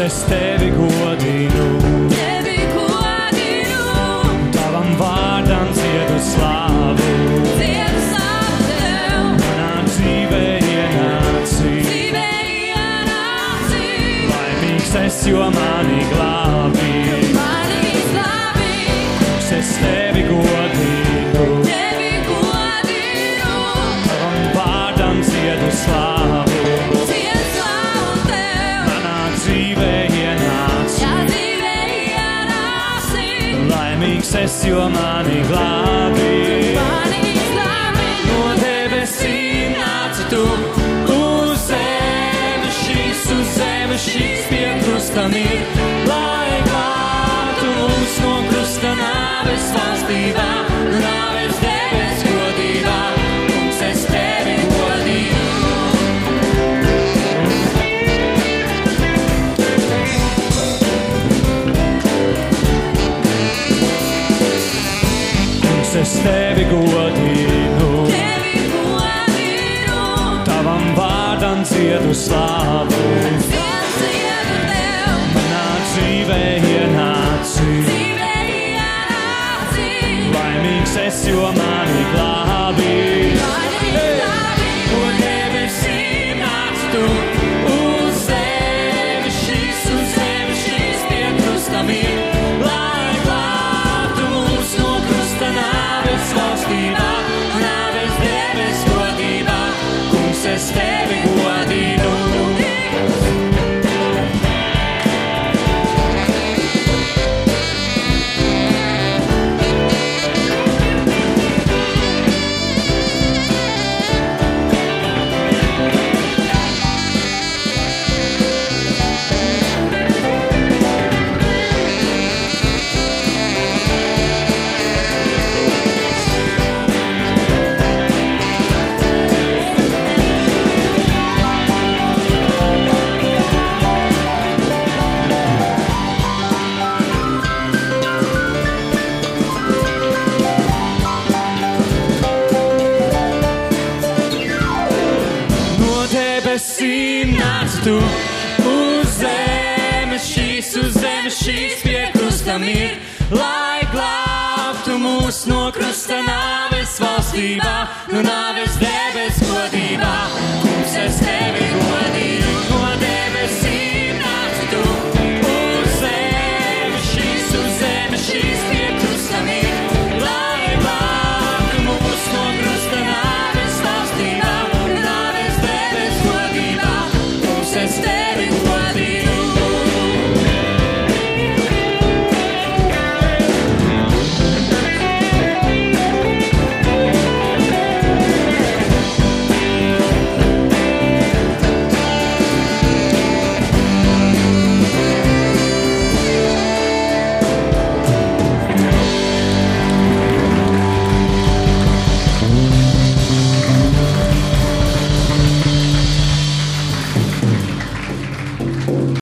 es tevi godinu, tevi godinu, tavam vārdam dziedu slāvu. dziedu slavu tev, Manā dzīvē ienāci, dzīvē ienāci, laimīgs es, jo mani glābi. Laimīgs es, jo mani glābi. mani izglābi, No debesīm nāci tu uz zemes, šīs uz zemes, šīs pie krustam ir. Es tevi godīju. tevi godinu, Tavam vārdam dziedu slāvu, manā dzīvē ienāci. dzīvē ienāci, Laimīgs es, jo mani glābi. mani izglābi, No debesīm nāc tu uz zemi, šīs uz zemi, šīs pie krustam debesīm nāc tu uz zemes, šīs uz zemes, šīs pie krustam ir, lai glābtu mūs no krusta nāves valstībā, no nāves dēļ.